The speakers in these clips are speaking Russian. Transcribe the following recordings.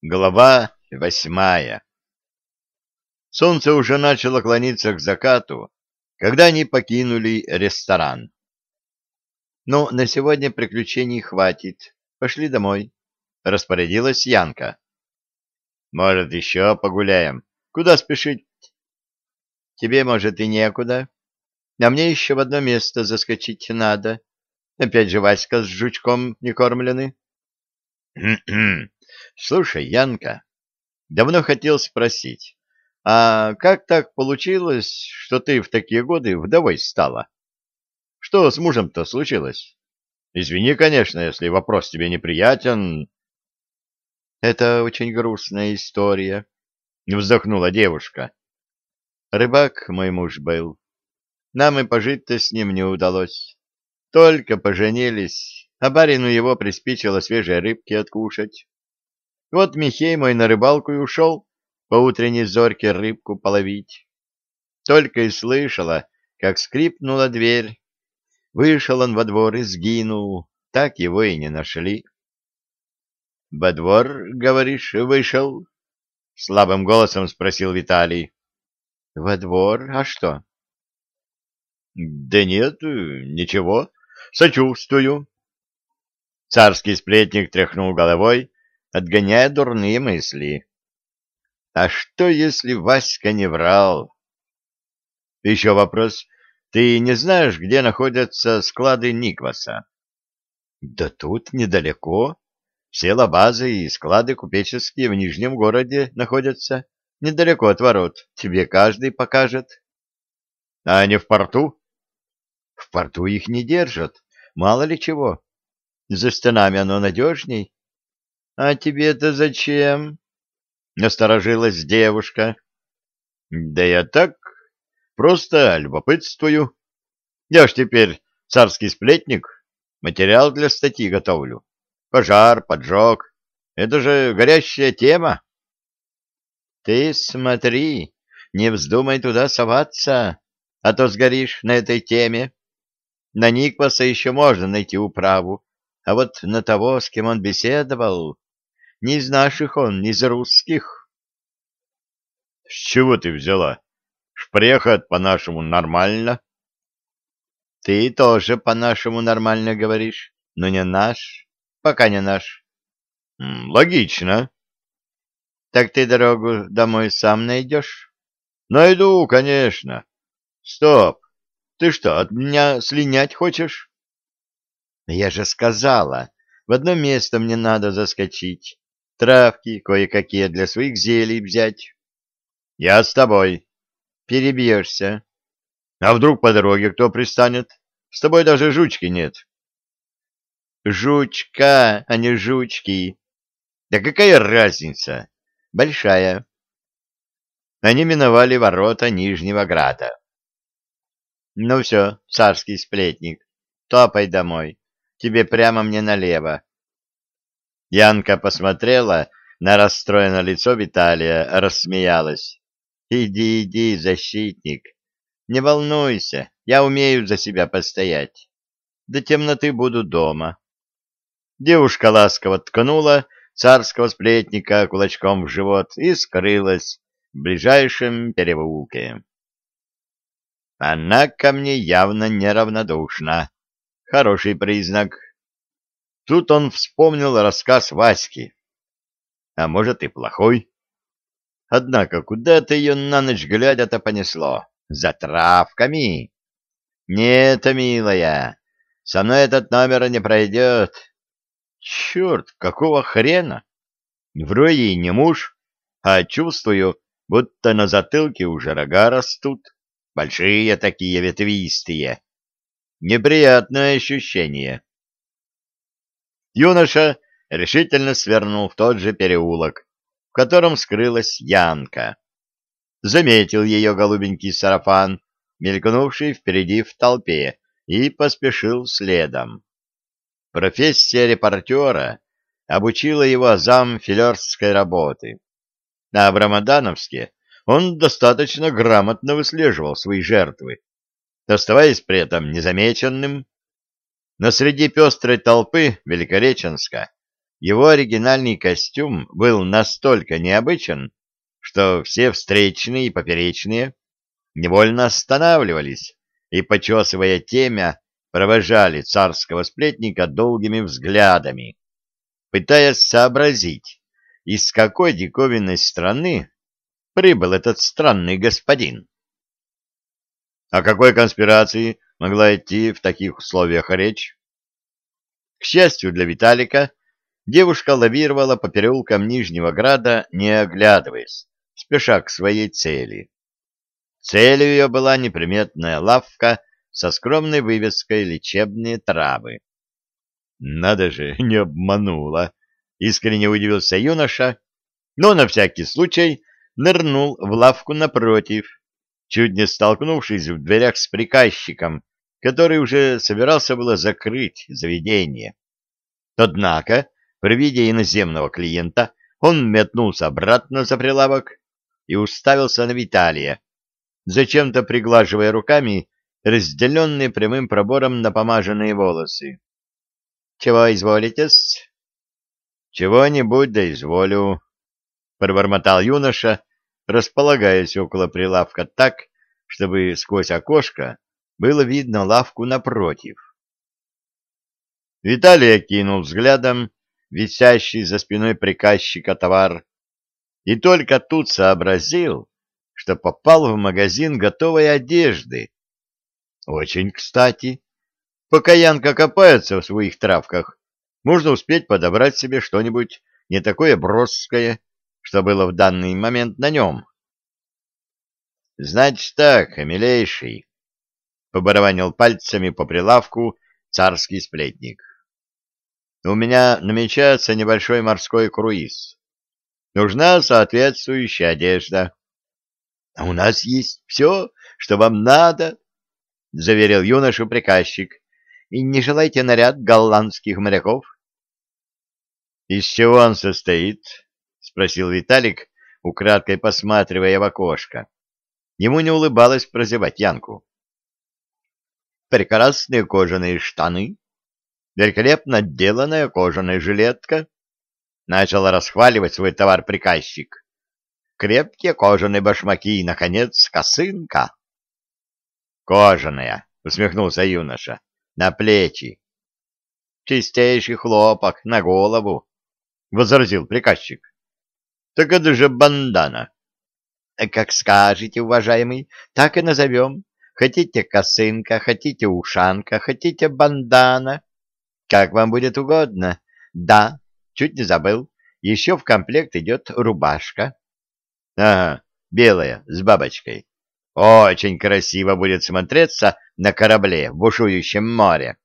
Глава восьмая Солнце уже начало клониться к закату, когда они покинули ресторан. «Ну, на сегодня приключений хватит. Пошли домой», — распорядилась Янка. «Может, еще погуляем? Куда спешить?» «Тебе, может, и некуда. А мне еще в одно место заскочить надо. Опять же Васька с жучком не кормлены». Слушай, Янка, давно хотел спросить, а как так получилось, что ты в такие годы вдовой стала? Что с мужем-то случилось? Извини, конечно, если вопрос тебе неприятен. Это очень грустная история, вздохнула девушка. Рыбак мой муж был. Нам и пожить-то с ним не удалось. Только поженились, а барину его приспичило свежей рыбки откушать. Вот Михей мой на рыбалку и ушел по утренней зорьке рыбку половить. Только и слышала, как скрипнула дверь. Вышел он во двор и сгинул, так его и не нашли. — Во двор, говоришь, вышел? — слабым голосом спросил Виталий. — Во двор? А что? — Да нет, ничего, сочувствую. Царский сплетник тряхнул головой, отгоняя дурные мысли. А что, если Васька не врал? Еще вопрос. Ты не знаешь, где находятся склады Никваса? Да тут, недалеко. Все лабазы и склады купеческие в Нижнем городе находятся. Недалеко от ворот. Тебе каждый покажет. А не в порту? В порту их не держат. Мало ли чего. За стенами оно надежней. «А тебе-то зачем?» — насторожилась девушка. «Да я так, просто любопытствую. Я ж теперь царский сплетник, материал для статьи готовлю. Пожар, поджог — это же горящая тема». «Ты смотри, не вздумай туда соваться, а то сгоришь на этой теме. На Никваса еще можно найти управу, а вот на того, с кем он беседовал, не из наших он, не из русских. — С чего ты взяла? Шпрехат по-нашему нормально. — Ты тоже по-нашему нормально говоришь, но не наш, пока не наш. — Логично. — Так ты дорогу домой сам найдешь? — Найду, конечно. — Стоп! Ты что, от меня слинять хочешь? — Я же сказала, в одно место мне надо заскочить травки кое-какие для своих зелий взять. Я с тобой. Перебьешься. А вдруг по дороге кто пристанет? С тобой даже жучки нет. Жучка, а не жучки. Да какая разница? Большая. Они миновали ворота Нижнего Града. Ну все, царский сплетник, топай домой. Тебе прямо мне налево. Янка посмотрела на расстроенное лицо Виталия, рассмеялась. «Иди, иди, защитник, не волнуйся, я умею за себя постоять. До темноты буду дома». Девушка ласково ткнула царского сплетника кулачком в живот и скрылась в ближайшем переулке. Она ко мне явно неравнодушна. Хороший признак. Тут он вспомнил рассказ Васьки. А может и плохой. Однако куда-то ее на ночь глядя-то понесло. За травками. Нет, милая, со мной этот номер не пройдет. Черт, какого хрена? Вроде и не муж, а чувствую, будто на затылке уже рога растут. Большие такие ветвистые. Неприятное ощущение. Юноша решительно свернул в тот же переулок, в котором скрылась Янка. Заметил ее голубенький сарафан, мелькнувший впереди в толпе, и поспешил следом. Профессия репортера обучила его азам филерской работы. А в Рамадановске он достаточно грамотно выслеживал свои жертвы, оставаясь при этом незамеченным но среди пестрой толпы Великореченска его оригинальный костюм был настолько необычен, что все встречные и поперечные невольно останавливались и, почесывая темя, провожали царского сплетника долгими взглядами, пытаясь сообразить, из какой диковинной страны прибыл этот странный господин. О какой конспирации могла идти в таких условиях речь? К счастью для Виталика, девушка лавировала по переулкам Нижнего Града, не оглядываясь, спеша к своей цели. Целью ее была неприметная лавка со скромной вывеской «Лечебные травы». «Надо же, не обманула!» — искренне удивился юноша, но на всякий случай нырнул в лавку напротив, чуть не столкнувшись в дверях с приказчиком, который уже собирался было закрыть заведение. Однако, при виде иноземного клиента, он метнулся обратно за прилавок и уставился на Виталия, зачем-то приглаживая руками разделенные прямым пробором напомаженные волосы. — Чего изволитесь? — Чего-нибудь да изволю, — пробормотал юноша, располагаясь около прилавка так, чтобы сквозь окошко было видно лавку напротив. Виталий окинул взглядом висящий за спиной приказчика товар и только тут сообразил, что попал в магазин готовой одежды. Очень кстати. Пока Янка копается в своих травках, можно успеть подобрать себе что-нибудь не такое броское, что было в данный момент на нем. — Значит так, милейший, — побарабанил пальцами по прилавку царский сплетник. — У меня намечается небольшой морской круиз. Нужна соответствующая одежда. — А у нас есть все, что вам надо, — заверил юношу приказчик. — И не желаете наряд голландских моряков? — Из чего он состоит? — спросил Виталик, украдкой посматривая в окошко. Ему не улыбалось прозевать Янку. — Прекрасные кожаные штаны, великолепно отделанная кожаная жилетка. Начал расхваливать свой товар приказчик. Крепкие кожаные башмаки и, наконец, косынка. Кожаная, усмехнулся юноша, на плечи. Чистейший хлопок на голову, возразил приказчик. Так это же бандана. Как скажете, уважаемый, так и назовем. Хотите косынка, хотите ушанка, хотите бандана. Как вам будет угодно. Да, чуть не забыл. Еще в комплект идет рубашка. Ага, белая, с бабочкой. Очень красиво будет смотреться на корабле в бушующем море.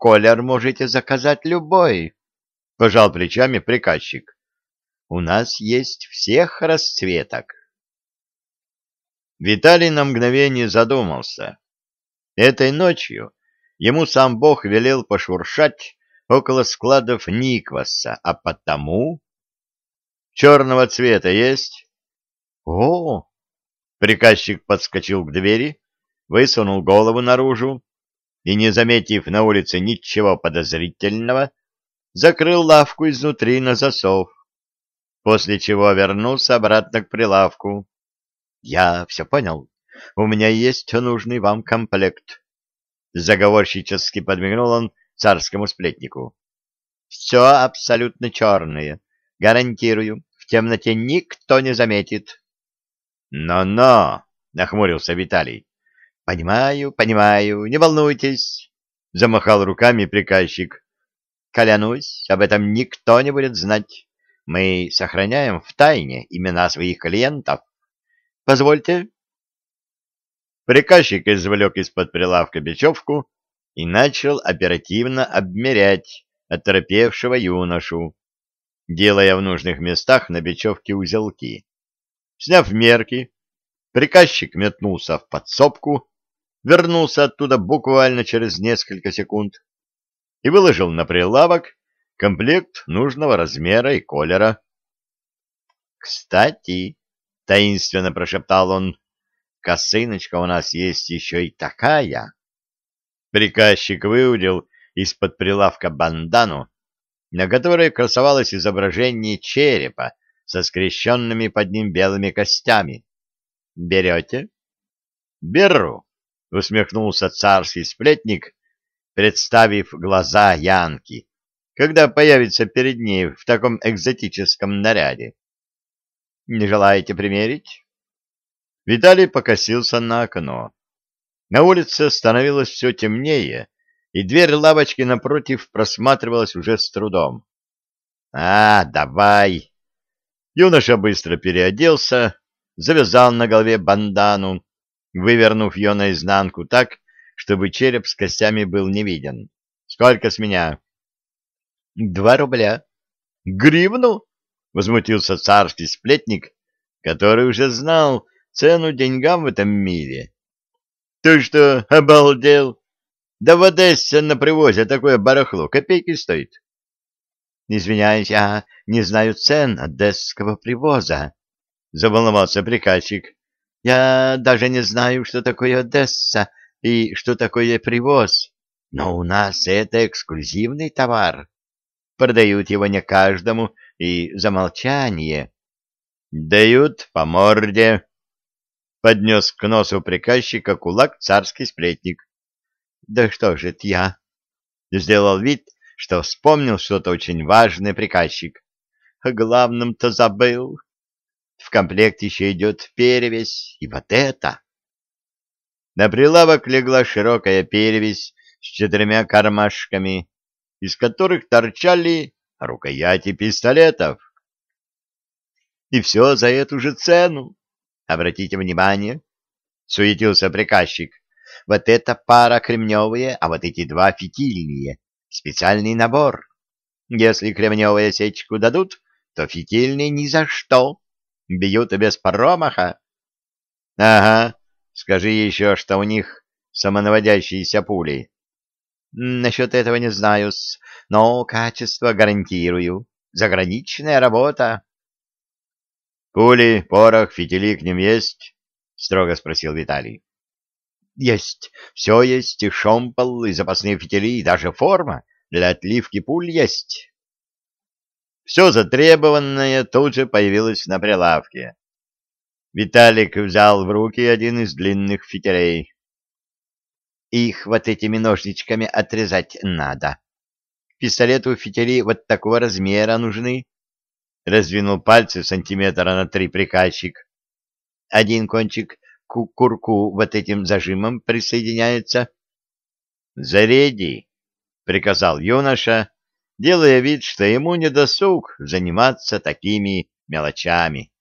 Колер можете заказать любой, — пожал плечами приказчик. У нас есть всех расцветок. Виталий на мгновение задумался. Этой ночью ему сам Бог велел пошуршать около складов Никваса, а потому... Черного цвета есть? О, Приказчик подскочил к двери, высунул голову наружу и, не заметив на улице ничего подозрительного, закрыл лавку изнутри на засов, после чего вернулся обратно к прилавку. — Я все понял. У меня есть нужный вам комплект. Заговорщически подмигнул он царскому сплетнику. — Все абсолютно черное. Гарантирую, в темноте никто не заметит. «Но-но!» — нахмурился Виталий. «Понимаю, понимаю, не волнуйтесь!» — замахал руками приказчик. «Клянусь, об этом никто не будет знать. Мы сохраняем в тайне имена своих клиентов. Позвольте». Приказчик извлек из-под прилавка бечевку и начал оперативно обмерять оторопевшего юношу, делая в нужных местах на бечевке узелки. Сняв мерки, приказчик метнулся в подсобку, вернулся оттуда буквально через несколько секунд и выложил на прилавок комплект нужного размера и колера. «Кстати», — таинственно прошептал он, — «косыночка у нас есть еще и такая». Приказчик выудил из-под прилавка бандану, на которой красовалось изображение черепа со скрещенными под ним белыми костями. «Берете?» «Беру», — усмехнулся царский сплетник, представив глаза Янки, когда появится перед ней в таком экзотическом наряде. «Не желаете примерить?» Виталий покосился на окно. На улице становилось все темнее, и дверь лавочки напротив просматривалась уже с трудом. «А, давай!» Юноша быстро переоделся, завязал на голове бандану, вывернув ее наизнанку так, чтобы череп с костями был не виден. «Сколько с меня?» «Два рубля». «Гривну?» — возмутился царский сплетник, который уже знал цену деньгам в этом мире. «Ты что, обалдел? Да в Одессе на привозе такое барахло копейки стоит». «Извиняюсь, я не знаю цен одесского привоза», — заволновался приказчик. «Я даже не знаю, что такое Одесса и что такое привоз, но у нас это эксклюзивный товар. Продают его не каждому и за молчание». «Дают по морде», — поднес к носу приказчика кулак царский сплетник. «Да что же это я?» — сделал вид, что вспомнил что-то очень важное приказчик. О главном-то забыл. В комплект еще идет перевесь, и вот это. На прилавок легла широкая перевесь с четырьмя кармашками, из которых торчали рукояти пистолетов. И все за эту же цену. Обратите внимание, суетился приказчик. Вот эта пара кремневые, а вот эти два фитильные специальный набор. Если кремневую сечку дадут, то фитильные ни за что. Бьют без промаха. — Ага, скажи еще, что у них самонаводящиеся пули. — Насчет этого не знаю но качество гарантирую. Заграничная работа. — Пули, порох, фитили к ним есть? — строго спросил Виталий. Есть, все есть, и шомпол, и запасные фитили, и даже форма для отливки пуль есть. Все затребованное тут же появилось на прилавке. Виталик взял в руки один из длинных фитилей. Их вот этими ножничками отрезать надо. Пистолету фитили вот такого размера нужны. Раздвинул пальцы сантиметра на три приказчик. Один кончик к курку вот этим зажимом присоединяется. «Заряди!» — приказал юноша, делая вид, что ему не досуг заниматься такими мелочами.